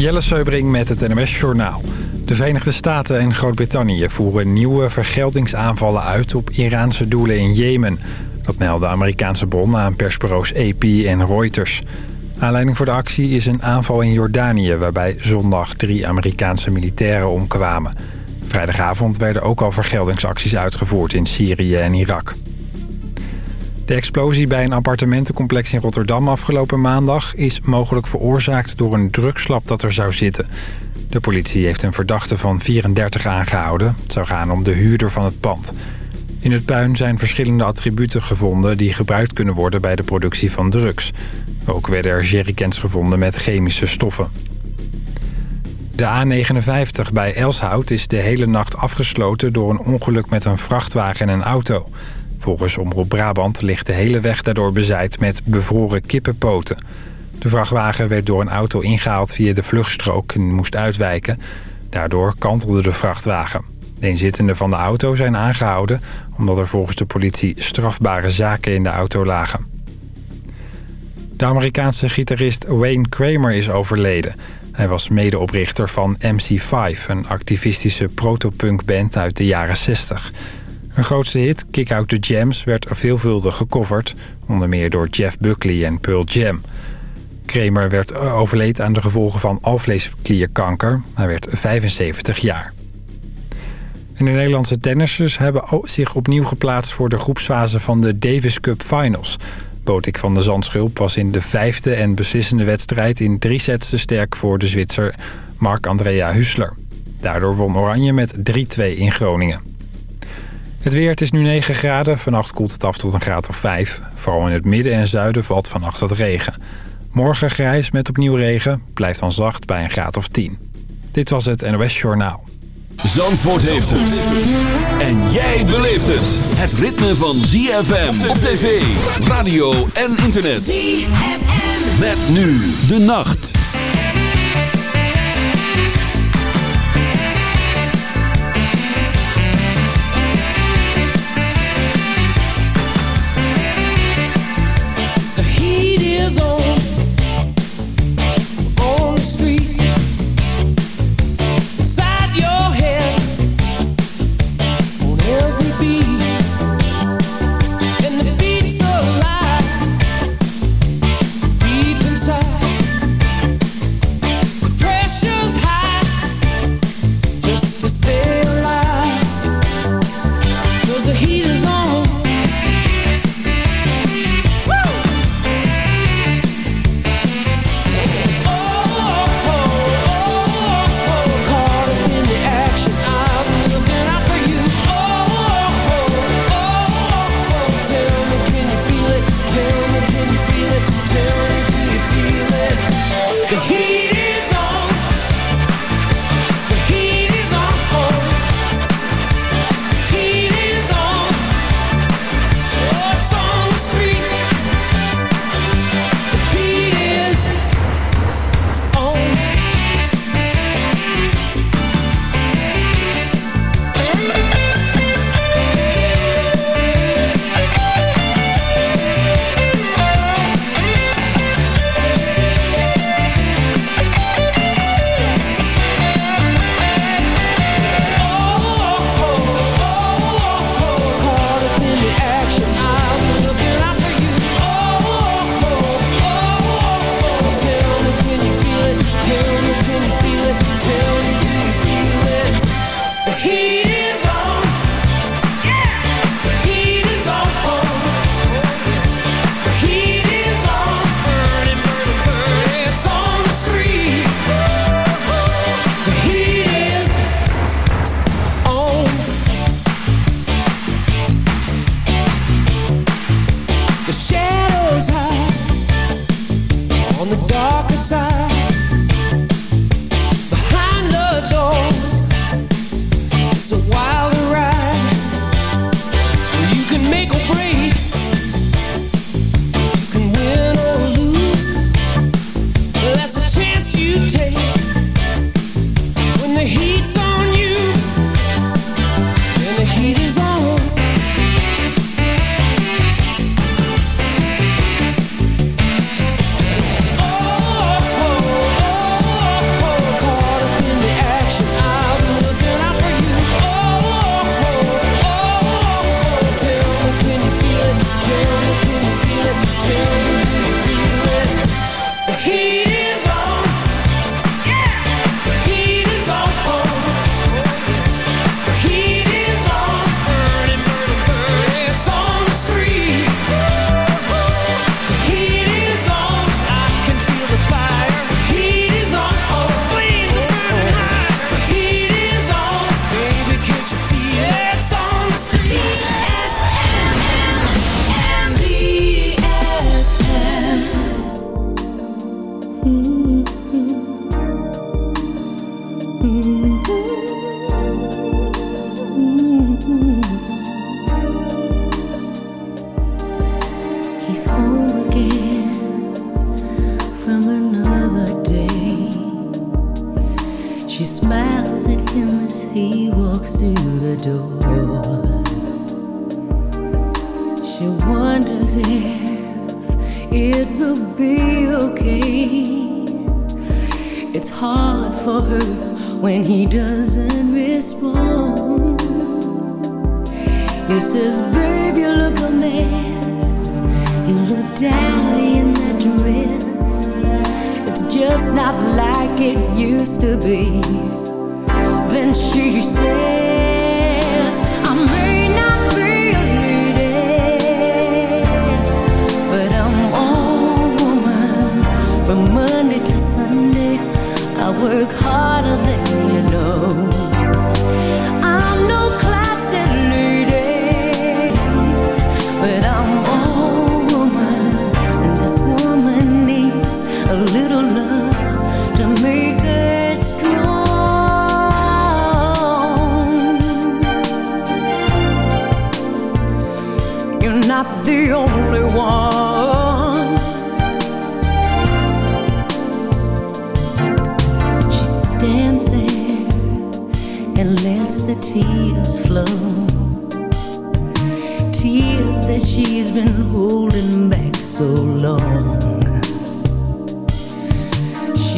Jelle Seubring met het NMS Journaal. De Verenigde Staten en Groot-Brittannië voeren nieuwe vergeldingsaanvallen uit op Iraanse doelen in Jemen. Dat melden Amerikaanse bronnen aan persbureaus AP en Reuters. Aanleiding voor de actie is een aanval in Jordanië... waarbij zondag drie Amerikaanse militairen omkwamen. Vrijdagavond werden ook al vergeldingsacties uitgevoerd in Syrië en Irak. De explosie bij een appartementencomplex in Rotterdam afgelopen maandag... is mogelijk veroorzaakt door een drugslab dat er zou zitten. De politie heeft een verdachte van 34 aangehouden. Het zou gaan om de huurder van het pand. In het puin zijn verschillende attributen gevonden... die gebruikt kunnen worden bij de productie van drugs. Ook werden er jerrycans gevonden met chemische stoffen. De A59 bij Elshout is de hele nacht afgesloten... door een ongeluk met een vrachtwagen en een auto... Volgens Omroep Brabant ligt de hele weg daardoor bezaaid met bevroren kippenpoten. De vrachtwagen werd door een auto ingehaald via de vluchtstrook en moest uitwijken. Daardoor kantelde de vrachtwagen. De inzittenden van de auto zijn aangehouden... omdat er volgens de politie strafbare zaken in de auto lagen. De Amerikaanse gitarist Wayne Kramer is overleden. Hij was medeoprichter van MC5, een activistische protopunkband uit de jaren 60... Hun grootste hit, Kick Out The Jams, werd veelvuldig gecoverd. Onder meer door Jeff Buckley en Pearl Jam. Kramer werd eh, overleed aan de gevolgen van alvleesklierkanker. Hij werd 75 jaar. En de Nederlandse tennissers hebben zich opnieuw geplaatst... voor de groepsfase van de Davis Cup Finals. Botik van de Zandschulp was in de vijfde en beslissende wedstrijd... in drie sets te sterk voor de Zwitser Marc-Andrea Hussler. Daardoor won Oranje met 3-2 in Groningen. Het weer, het is nu 9 graden. Vannacht koelt het af tot een graad of 5. Vooral in het midden en zuiden valt vannacht wat regen. Morgen grijs met opnieuw regen. Blijft dan zacht bij een graad of 10. Dit was het NOS Journaal. Zandvoort heeft het. En jij beleeft het. Het ritme van ZFM op tv, radio en internet. ZFM. Met nu de nacht.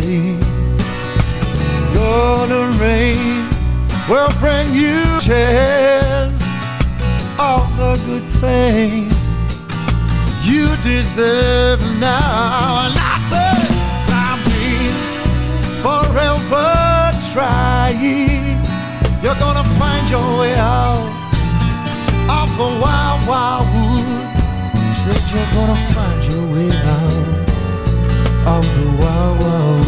Say, Golden rain will bring you chance, all the good things you deserve now. And I say, I'm forever trying. You're gonna find your way out of the wild, wild wood. Said you're gonna find your way out of the wild, wild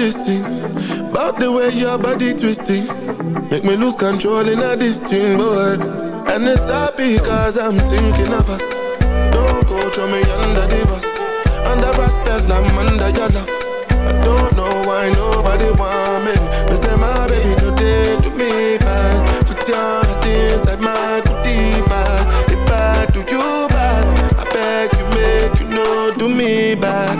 About the way your body twisting. Make me lose control in a distinct boy And it's happy cause I'm thinking of us. Don't go throw me under the bus. Under respect, I'm under your love. I don't know why nobody want me. Me say my baby, no they do me bad Put your heart inside my goodie bag If I do you bad I beg you make you know, do me bad